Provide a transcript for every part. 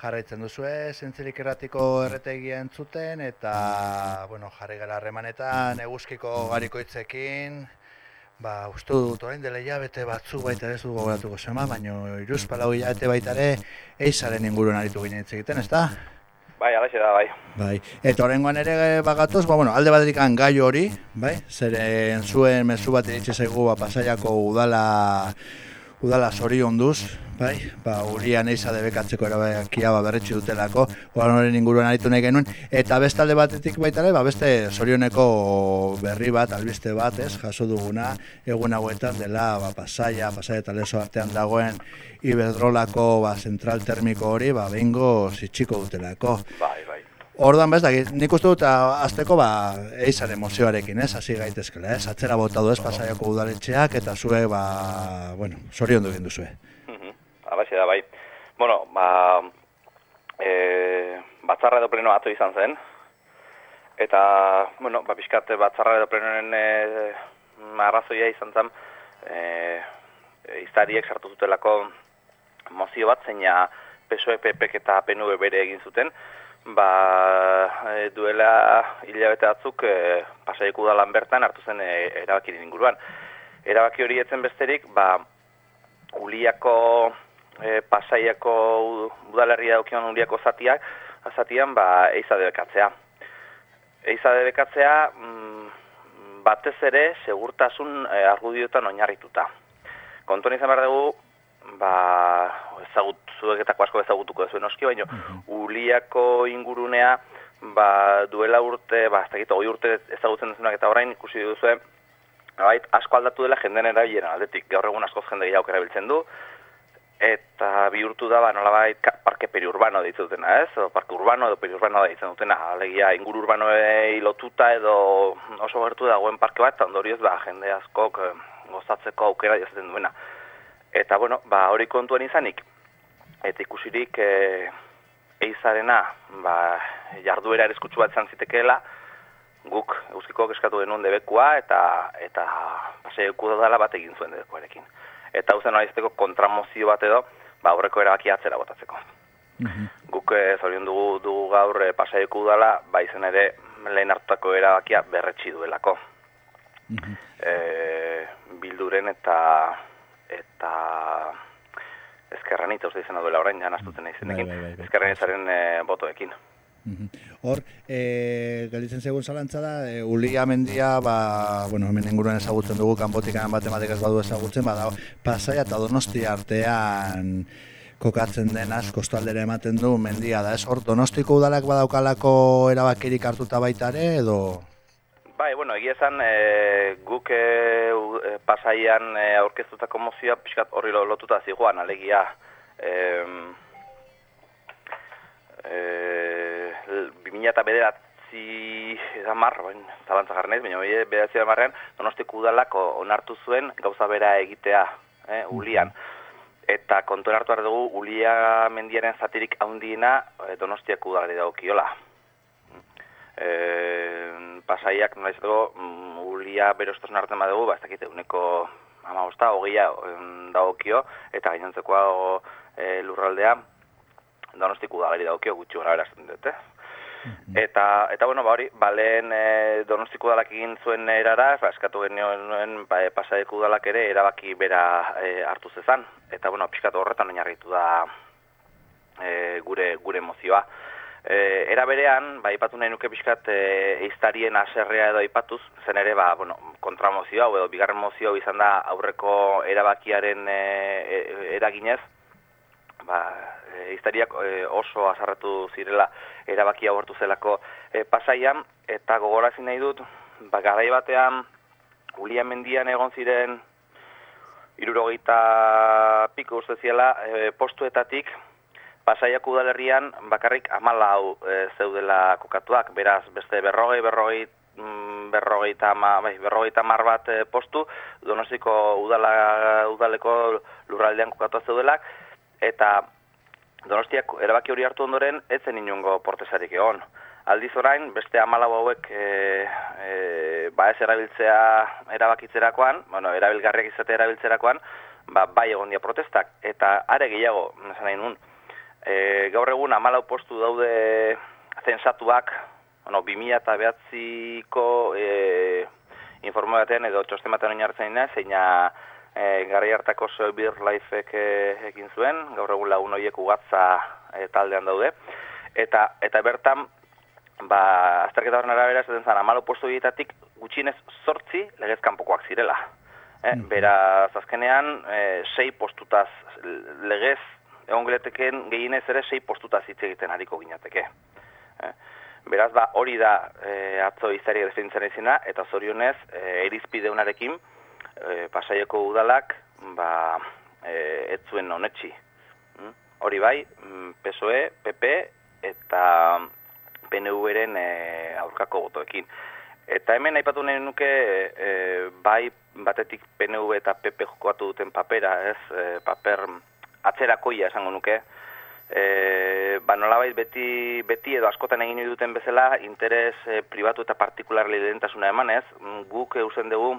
jarraitzen duzue, zentzilik erratiko erretegia entzuten, eta, bueno, jarri gara harremanetan, eguzkiko garikoitzekin, ba, uste dut, orain dela hilabete batzu baita ez dugu gogoratuko zema, baina iruz palau hilabete baita ere, eizaren inguruan aritu ginen hitz egiten, ez da? Bai, alaxe da, bai. Bai, eta horrengoan ere bagatoz, ba, bueno, alde batetik gai hori, bai, zeren zuen mezu bat iritsi zaigu ba, pasaiako udala udala zori onduz, bai, ba, urian eiza debekatzeko erabakia ba, berretxi dutelako, oan horren inguruan aritu nahi genuen, eta beste alde batetik baita ere, ba, beste zorioneko berri bat, albiste bat, ez, jaso duguna, egun hauetan dela, ba, pasaia, pasaia eta lezo artean dagoen, iberdrolako, ba, zentral termiko hori, ba, behingo zitxiko dutelako. Bai, bai. Ordan bez, nik uste dut azteko ba, eizan emozioarekin, ez, hasi gaitezkela, ez, atzera bota du ez pasaiako udaletxeak, eta zue, ba, bueno, sorion du gindu zue. Abaxe da, bai. Bueno, ba, e, batzarra edo pleno atu izan zen, eta, bueno, ba, pixkate batzarra edo plenoen e, arrazoia izan zen, e, e, iztariek sartu zutelako mozio bat, zeina PSOE, PPK eta PNV bere egin zuten, ba, e, duela hilabete batzuk e, pasaiku udalan bertan hartu zen e, erabakiren inguruan. Erabaki hori etzen besterik, ba, uliako e, pasaiako udalerria daukion uliako zatiak, azatian, ba, eiza debekatzea. Eiza debekatzea, mm, batez ere, segurtasun e, argudiotan oinarrituta. Kontuan izan behar dugu, ba, ezagut, zueketako asko ezagutuko zuen oski, baina mhm. uliako ingurunea, ba, duela urte, ba, ez dakit, urte ezagutzen dezunak eta orain ikusi duzue, bait, asko aldatu dela jenden erabilera aldetik, gaur egun asko jende gehiago erabiltzen du, eta bihurtu da, ba, nolabait, parke periurbano ditzutena, ez? O, parke urbano edo periurbano da ditzen dutena, alegia, inguru urbanoei lotuta edo oso gertu dagoen parke bat, eta ondorioz, ba, jende askok eh, gozatzeko aukera jazaten duena. Eta, bueno, ba, hori kontuan izanik, eta ikusirik e, eizarena ba, jarduera ereskutsu bat izan zitekeela, guk euskiko eskatu denun debekua eta eta paseiku dela bat egin zuen debekuarekin. Eta hau zen izateko kontramozio bat edo, ba, aurreko erabaki atzera botatzeko. Mm Guk e, zorion dugu, dugu gaur e, paseiku dela, ba izen ere lehen hartutako erabakia berretsi duelako. Mm bilduren eta eta ezkerranitza uste izan duela orain janaztuten bai, izenekin, bai, bai, bai, ezkerranitzaren e, botoekin. Hor, e, galitzen segun zalantza da, e, Ulia mendia, ba, bueno, hemen inguruan ezagutzen dugu, kanpotikan matematik ez badu ezagutzen, bada, pasaia eta donosti artean kokatzen denaz, kostaldera ematen du mendia da, ez hor, donostiko udalak badaukalako erabakirik hartuta baitare, edo... Bai, bueno, egia esan e, guk e, pasaian e, aurkeztutako mozioa pixkat horri lotuta zigoan, alegia e, e, 2000 eta edamar, bain, zalantza jarnez, baina bederatzi edamarrean, donostik udalak onartu zuen gauza bera egitea, e, ulian. Eta kontu hartu dugu, ulia mendiaren zatirik haundiena e, donostiak udalari daukiola e, pasaiak nola izateko mm, ulia berostasun hartzen badugu, ba, ez dakit eguneko ama bosta, hogia dagokio, eta gainantzekoa e, lurraldea donostik udagari dagokio gutxi gara berazten dut, eh? Mhm. Eta, eta bueno, ba hori, balen e, donostiko udalak egin zuen erara, ba, eskatu genioen ba, e, pasaiko udalak ere erabaki bera e, hartu zezan. Eta, bueno, pixkatu horretan oinarritu da e, gure, gure emozioa. E, era berean, ba, ipatu nahi nuke pixkat e, eiztarien aserrea edo ipatuz, zen ere, ba, bueno, kontramozioa, edo bigarren mozioa izan da aurreko erabakiaren e, e, eraginez, ba, eiztariak e, oso azarretu zirela erabakia abortu zelako e, pasaian, eta gogorazi nahi dut, ba, garai batean, Ulia mendian egon ziren, irurogeita piko uste ziela, e, postuetatik, pasaiak udalerrian bakarrik amala hau e, zeudela kokatuak, beraz beste berrogei, berrogei, mm, berrogei tama, bai, berrogei tamar bat e, postu, donosiko udala, udaleko lurraldean kokatuak zeudelak, eta donostiak erabaki hori hartu ondoren, etzen inungo portesarik egon. Aldiz orain, beste amalau hauek e, e, ba ez erabiltzea erabakitzerakoan, bueno, erabilgarriak izate erabiltzerakoan, ba, bai egon dia protestak, eta are gehiago, nahi nun, e, gaur egun amalau postu daude zensatuak, bueno, 2000 eta behatziko e, informo batean edo txosten batean oinartzen zeina e, garri hartako Sober Lifek e, egin zuen, gaur egun lagun horiek ugatza e, taldean daude, eta eta bertan, ba, azterketa horren arabera, ez zan, amalo postu dietatik gutxinez sortzi legez kanpokoak zirela. Eh? Mm. Beraz, azkenean, e, sei postutaz legez egon geleteken gehienez ere sei postutaz hitz egiten hariko ginateke. Eh? Beraz, ba, hori da e, atzo izari definitzen izina, eta zorionez, e, erizpideunarekin, e, pasaieko udalak, ba, e, ez zuen honetxi. Mm? Hori bai, mm, PSOE, PP, eta PNV-eren e, aurkako gotoekin. Eta hemen aipatu nahi nuke, e, bai batetik PNV eta PP jokoatu duten papera, ez, e, paper atzerakoia esango nuke, e, ba nolabait beti, beti edo askotan egin duten bezala, interes e, pribatu eta partikularli lehentasuna emanez, guk eusen dugu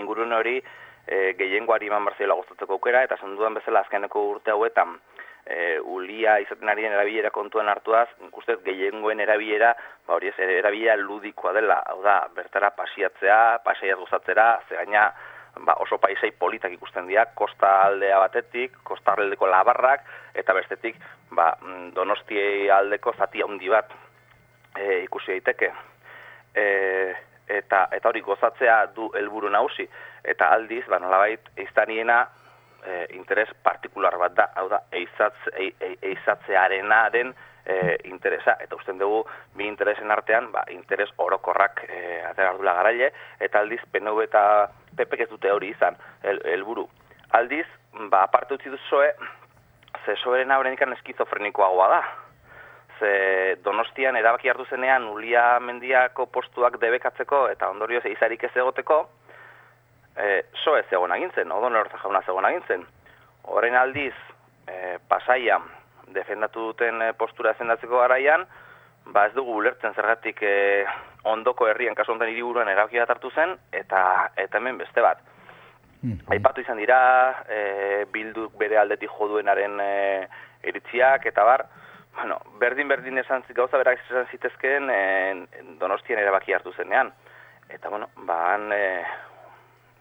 ingurune hori e, gehiengoari eman barziola guztatzeko aukera, eta zenduan bezala azkeneko urte hauetan, e, ulia izaten arien erabilera kontuan hartuaz, ustez gehiengoen erabilera, ba hori ez, erabilera ludikoa dela, hau da, bertara pasiatzea, pasaiat guzatzera, ze gaina, ba, oso paisai politak ikusten dira, kosta aldea batetik, kosta aldeko labarrak, eta bestetik, ba, mm, donosti aldeko zati handi bat e, ikusi daiteke. E, eta, eta hori gozatzea du helburu nagusi, eta aldiz, ba, nolabait, eiztaniena, e, interes partikular bat da, hau da, eizatz, e, e, eizatzearena den e, interesa, eta usten dugu bi interesen artean, ba, interes orokorrak e, atera garaile, eta aldiz, PNV eta PP ez dute hori izan, helburu. aldiz, ba, aparte utzi duzoe, ze soeren aurenikan eskizofrenikoagoa da, ze donostian erabaki hartu zenean ulia mendiako postuak debekatzeko eta ondorioz eizarik ez egoteko, e, so ez egon agintzen, odon hortza jauna egon agintzen. Horren aldiz, e, pasaia defendatu duten e, postura defendatzeko garaian, ba ez dugu ulertzen zergatik e, ondoko herrien, kasu honetan hiriburuan erabaki bat hartu zen, eta, eta hemen beste bat. Mm Aipatu izan dira, e, bilduk bere aldetik joduenaren e, eritziak, eta bar, bueno, berdin berdin esan gauza berak esan zitezkeen en, en Donostien erabaki hartu zenean. Eta bueno, ba han e,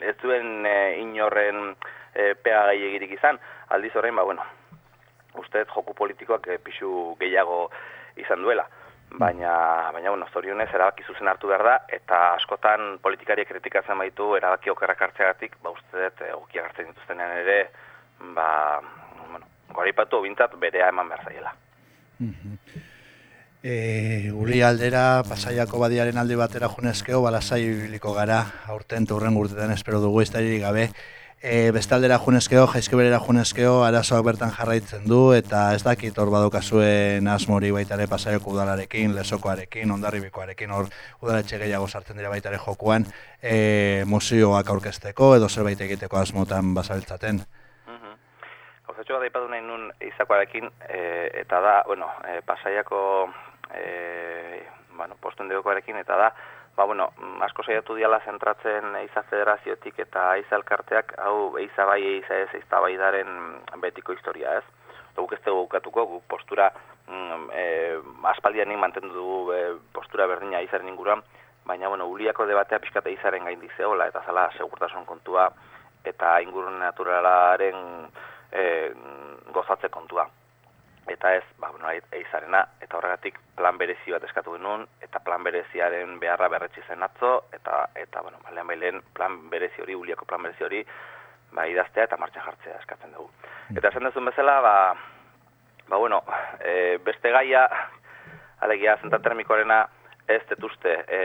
ez duen e, inorren e, pega egirik izan. Aldiz horrein, ba bueno, uste joku politikoak e, pixu gehiago izan duela. Baina, baina bueno, zorionez erabaki zuzen hartu behar da, eta askotan politikariak kritikatzen baitu erabaki okerrak hartzeagatik, ba uste dut egokiak hartzen dituztenean ere, ba, bueno, goripatu bintzat berea eman behar zaiela. E, uri aldera, pasaiako badiaren aldi batera junezkeo, balasai biliko gara, aurten turren gurtetan espero dugu iztari gabe. E, bestaldera junezkeo, jaizkeberera junezkeo, arazoak bertan jarraitzen du, eta ez dakit hor badokazuen asmori baitare pasaioko udalarekin, lesokoarekin, ondarribikoarekin, hor udaletxe gehiago sartzen dira baitare jokuan, e, museoak aurkezteko edo zerbait egiteko asmotan basabiltzaten. Gauzatxo bat daipatu nahi nun izakoarekin, e, eta da, bueno, e, pasaiako e, bueno, dugukoarekin, eta da, ba, bueno, asko saiatu diala zentratzen Eiza Federaziotik eta Eiza Elkarteak, hau Eiza bai, Eiza ez, Eiza bai daren betiko historia, ez? Guk ez dugu gukatuko, guk postura mm, e, aspaldianik mantendu dugu e, postura berdina Eizaren inguruan, baina, bueno, uliako debatea pixkata Eizaren gain dizeola, eta zala, segurtasun kontua, eta ingurun naturalaren e, gozatze kontua. Eta ez, ba, bueno, eizarena, eta horregatik plan berezi bat eskatu genuen, eta plan bereziaren beharra berretsi zen atzo, eta, eta bueno, balean bailen plan berezi hori, uliako plan berezi hori, ba, idaztea eta martxan jartzea eskatzen dugu. Mm. Eta esan duzun bezala, ba, ba bueno, e, beste gaia, alegia, zentatermikoarena, ez detuzte e,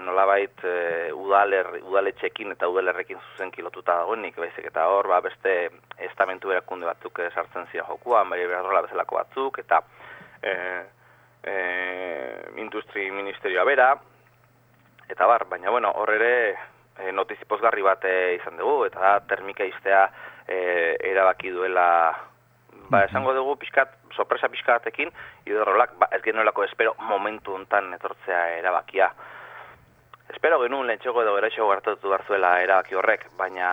nolabait e, udaler, udaletxekin eta udalerrekin zuzen kilotuta dagoenik, baizik eta hor, ba, beste estamentu erakunde batzuk sartzen zia jokuan, bai behar bezalako batzuk, eta e, e, industri ministerioa bera, eta bar, baina bueno, hor ere e, notizipozgarri bat e, izan dugu, eta termika iztea e, erabaki duela ba, esango dugu pixkat, sorpresa pixkatekin, hidrolak, ba, ez genuelako espero momentu hontan etortzea erabakia. Espero genuen lehentxego edo geraixo gertatu barzuela erabaki horrek, baina,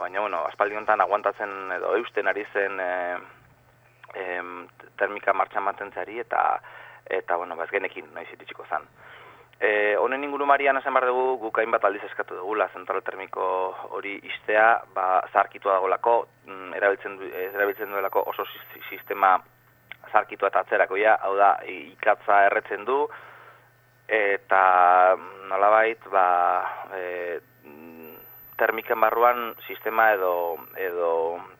baina bueno, aspaldi hontan aguantatzen edo eusten ari zen e, em, termika martxan mantentzeari eta eta bueno, ba, ez genekin nahi zititxiko zan. E, honen inguru marian esan behar dugu, guk hainbat aldiz eskatu dugula zentral termiko hori istea, ba, zarkitu dagolako, mm, erabiltzen, du, erabiltzen duelako oso sistema zarkitu eta atzerakoia, hau da, ikatza erretzen du, eta nolabait, ba, e, termiken barruan sistema edo, edo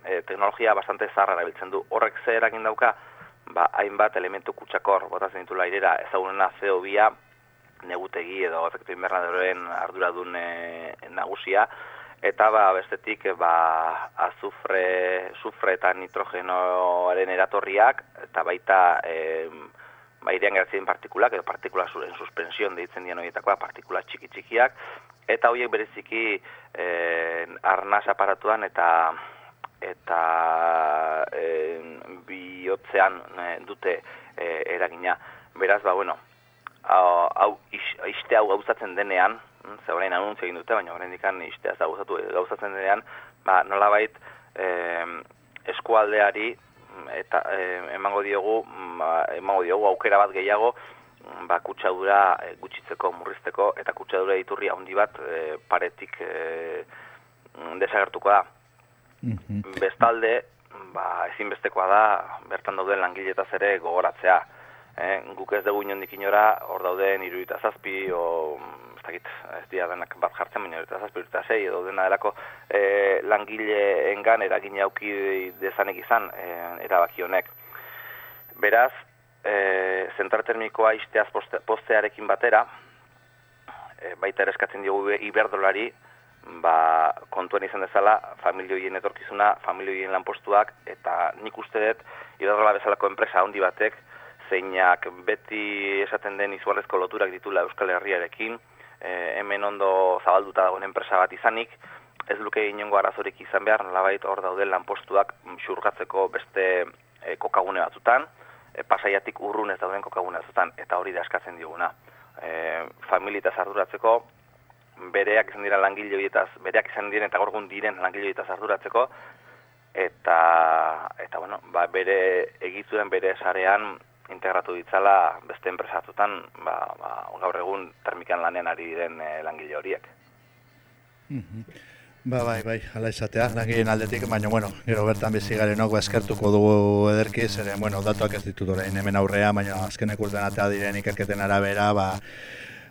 e, teknologia bastante zarra erabiltzen du. Horrek ze eragin dauka, ba, hainbat elementu kutsakor botatzen ditu lairera ezagunena co bia negutegi edo efektu invernadoren arduradun e, nagusia, eta ba, bestetik ba, azufre, sufre eta nitrogenoaren eratorriak, eta baita e, ba, irean geratzen partikulak, edo partikula en suspension deitzen dien horietakoa, partikula txiki txikiak, eta horiek bereziki e, arnaz aparatuan eta eta e, bihotzean e, dute e, eragina. Beraz, ba, bueno, hau, iste hau gauzatzen denean, mm, ze orain anuntzio egin dute, baina orain dikan istea gauzatu gauzatzen denean, ba, nolabait e, eskualdeari eta e, emango diogu ba, emango diogu aukera bat gehiago ba, kutsadura e, gutxitzeko, murrizteko, eta kutsadura iturri handi bat e, paretik e, desagertuko da. Mhm. Bestalde, ba, ezinbestekoa da, bertan dauden langiletaz ere gogoratzea. E, guk ez dugu inondik inora, hor dauden iruita zazpi, o, ez dakit, ez dira denak bat jartzen, baina iruita zazpi, iruita zei, edo dena delako e, langile engan eragin jauki dezanek izan, e, erabaki honek. Beraz, e, zentral termikoa isteaz poste, postearekin batera, e, baita ere eskatzen diogu iberdolari, ba, kontuen izan dezala, familioien etorkizuna, familioien lanpostuak, eta nik uste dut, iberdola bezalako enpresa handi batek, zeinak beti esaten den izugarrezko loturak ditula Euskal Herriarekin, e, hemen ondo zabalduta dagoen enpresa bat izanik, ez luke inongo arazorik izan behar, nolabait hor dauden lanpostuak xurgatzeko beste e, kokagune batzutan, e, pasaiatik urrun ez dauden kokaguna zutan, eta hori da eskatzen diguna. E, familita arduratzeko, bereak izan dira langile horietaz, bereak izan diren eta gorgun diren langile horietaz arduratzeko, eta, eta bueno, ba, bere egituen bere sarean integratu ditzala beste enpresatutan, ba, ba, gaur egun termikan lanean ari diren e, langile horiek. Mm Ba, bai, bai, ala izatea, langileen aldetik, baina, bueno, gero bertan bizi garenok, ba, eskertuko dugu ederki, zeren, bueno, datuak ez ditut orain hemen aurrea, baina azkenek urten atea diren ikerketen arabera, ba,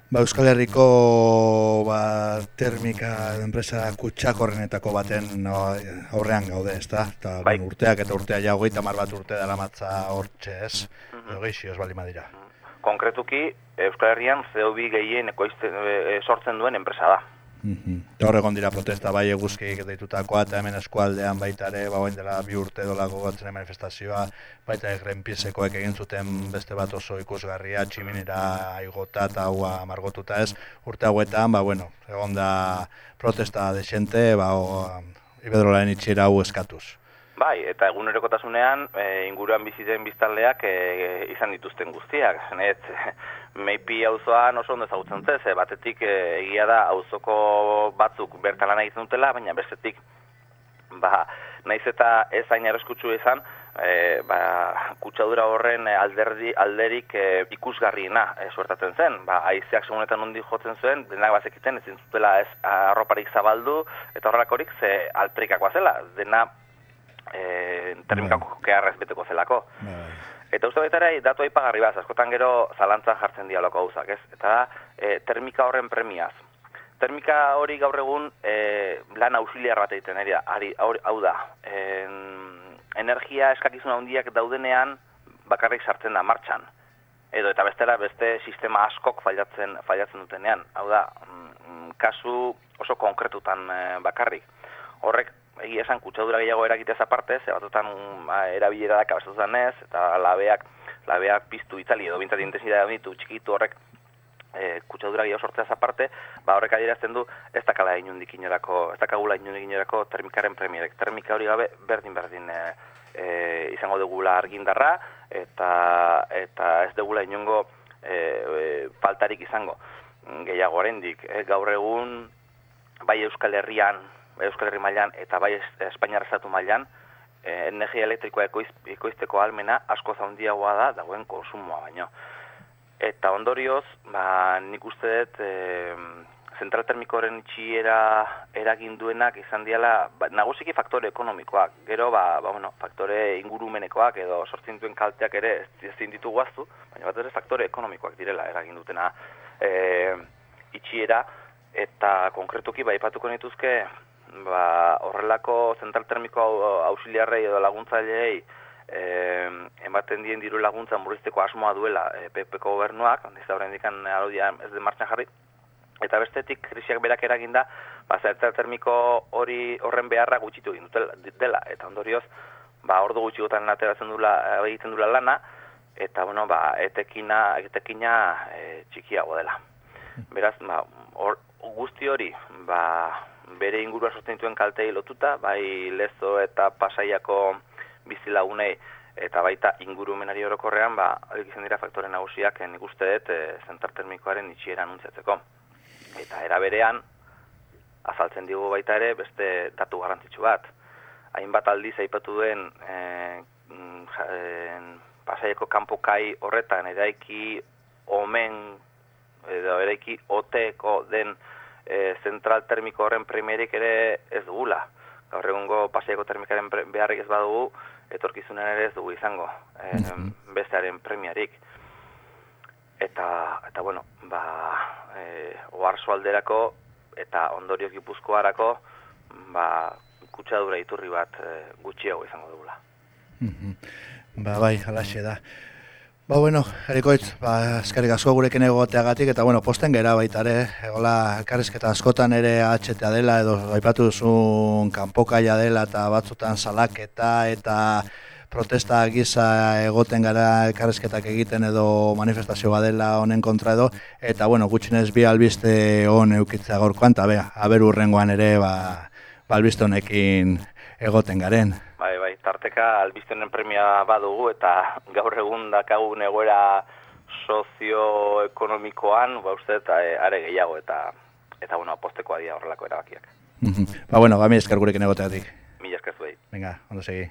ba, Euskal Herriko ba, termika enpresa kutsakorrenetako baten no, aurrean gaude, ez da? Eta bai. urteak eta urtea ja hogeita mar bat urte dela matza hortxe, ez? Mm -hmm. bali madira. Konkretuki, Euskal Herrian CO2 gehien e, sortzen duen enpresa da. Eta hor egon dira protesta bai eguzkik deitutakoa eta hemen eskualdean baita ere, ba, dela bi urte dola gogatzen manifestazioa, baita egren piezekoek egin zuten beste bat oso ikusgarria, tximinera igota eta hua margotuta ez, urte hauetan, ba, bueno, egon da protesta desente, ba, ibedrolaen itxera hau eskatuz. Bai, eta egunerokotasunean e, inguruan biziten biztanleak e, izan dituzten guztiak. Net, meipi auzoan oso ondo ezagutzen ze, batetik e, egia da auzoko batzuk bertan lan egiten dutela, baina bestetik ba, naiz eta ez hain erreskutsu izan, e, ba, kutsadura horren alderdi, alderik e, ikusgarriena e, suertatzen zen. Ba, aizeak segunetan ondi jotzen zuen, denak bazekiten ezin zutela ez arroparik zabaldu, eta horrelakorik ze alperikakoa zela, dena e, termikako bai. keharrez beteko zelako. Bai. Eta uste baita ere, datu aipagarri bat, askotan gero zalantza jartzen dialoko gauzak, ez? Eta da, e, termika horren premiaz. Termika hori gaur egun e, lan ausiliar bat egiten ari, ari hau da. En, energia eskakizun handiak daudenean bakarrik sartzen da martxan. Edo eta bestela beste sistema askok failatzen, failatzen dutenean. Hau da, mm, kasu oso konkretutan e, bakarrik. Horrek egia esan kutsadura gehiago erakitez aparte, ze batutan ba, erabilera da kabezatutan ez, eta labeak, labeak piztu itzali edo bintzat intensidade ditu txikitu horrek e, kutsadura gehiago sortzeaz aparte, ba horrek adierazten du ez dakala inundik inorako, ez dakagula inundik inorako termikaren premierek. Termika hori gabe berdin berdin e, e, izango dugula argindarra eta eta ez dugula inungo e, e, faltarik izango gehiago oraindik. E, gaur egun bai Euskal Herrian Euskal Herri mailan eta bai Espainiar Estatu mailan e, energia elektrikoa ekoiz, ekoizteko almena asko zaundiagoa da dagoen konsumoa baino. Eta ondorioz, ba, nik uste dut, e, zentral termikoren itxiera eragin duenak izan diala, ba, nagusiki faktore ekonomikoak, gero, ba, ba, bueno, faktore ingurumenekoak edo sortzen duen kalteak ere ez ezin ditu guaztu, baina bat ere faktore ekonomikoak direla eragin dutena e, itxiera, eta konkretuki ba, ipatuko nituzke, ba, horrelako zentral termiko ausiliarrei edo laguntzaileei e, ematen dien diru laguntza murrizteko asmoa duela e, PPko gobernuak, ez da horrein dikan ez de martxan jarri, eta bestetik krisiak berak eraginda, ba, zertzer termiko hori horren beharra gutxitu egin dela, eta ondorioz, ba, ordu gutxi gotan ateratzen dula, egiten dula lana, eta, bueno, ba, etekina, etekina e, txikiago dela. Beraz, ba, or, guzti hori, ba, bere ingurua sostentuen kaltei lotuta, bai lezo eta pasaiako bizilagunei, eta baita ingurumenari orokorrean, ba, izan dira faktore nagusiak nik uste dut e, zentar termikoaren itxiera anuntziatzeko. Eta era berean, azaltzen digu baita ere, beste datu garrantzitsu bat. Hainbat aldiz aipatu duen e, e, pasaieko kanpokai horretan eraiki omen edo eraiki oteko den e, zentral termiko horren premierik ere ez dugula. Gaur egungo pasaieko termikaren beharrik ez badugu, etorkizunen ere ez dugu izango e, bestearen premiarik eta eta bueno, ba eh oarso alderako eta ondorio gipuzkoarako ba kutsadura iturri bat e, gutxiago izango dugula. Ba bai, halaxe da. Ba bueno, Erikoitz, ba eskerrik asko gurekin egoteagatik eta bueno, posten gera baita ere, hola, elkarrizketa askotan ere HTA dela edo aipatu duzun kanpokaia dela eta batzutan salaketa eta protesta giza egoten gara elkarrezketak egiten edo manifestazio badela honen kontra edo eta bueno, gutxinez bi albiste hon eukitzea gaurkoan ta bea, aber urrengoan ere ba, ba albiste honekin egoten garen. Bai, bai, tarteka albiste honen premia badugu eta gaur egun dakagu egoera sozioekonomikoan, ba uste eta e, are gehiago eta eta bueno, apostekoa dira horrelako erabakiak. ba bueno, ba mi esker gurekin egoteatik. Mila esker zuei. Venga, ondo segi.